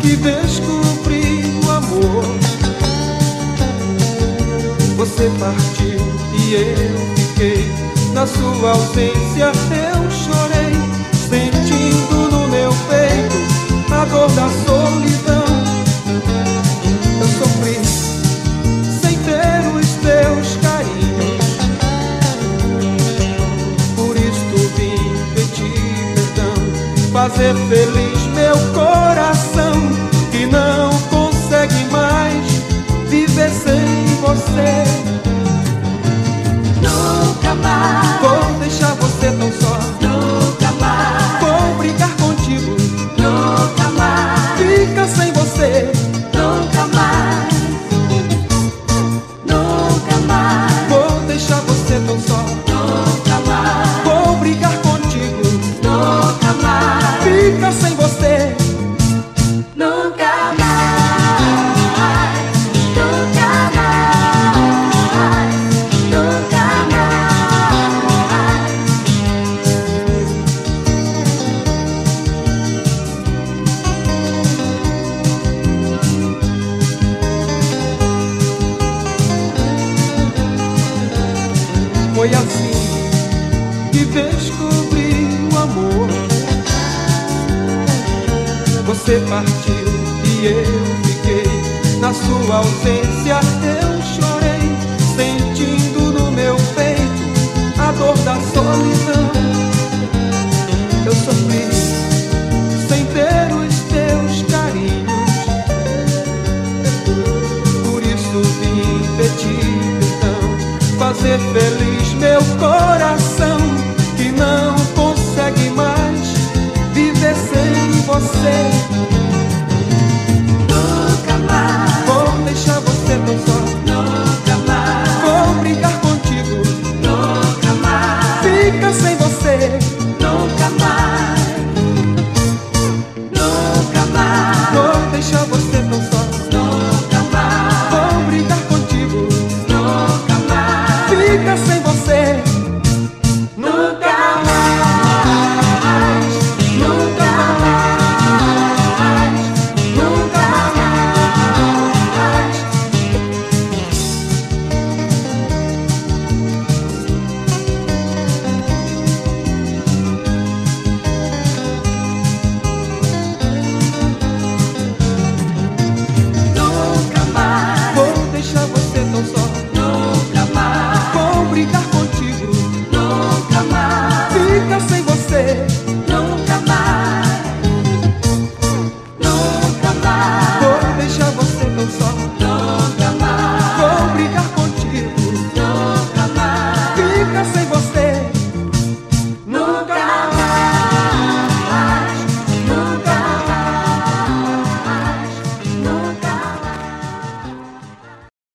que descobri o amor. Você partiu e eu fiquei. Na sua ausência eu chorei, sentindo no meu peito a dor da solidão. Eu sofri sem ter os teus carinhos. Por isto vim pedir perdão, fazer feliz meu coração. foi assim que descobri o amor. Você partiu e eu fiquei. Na sua ausência eu chorei, sentindo no meu peito a dor da solidão.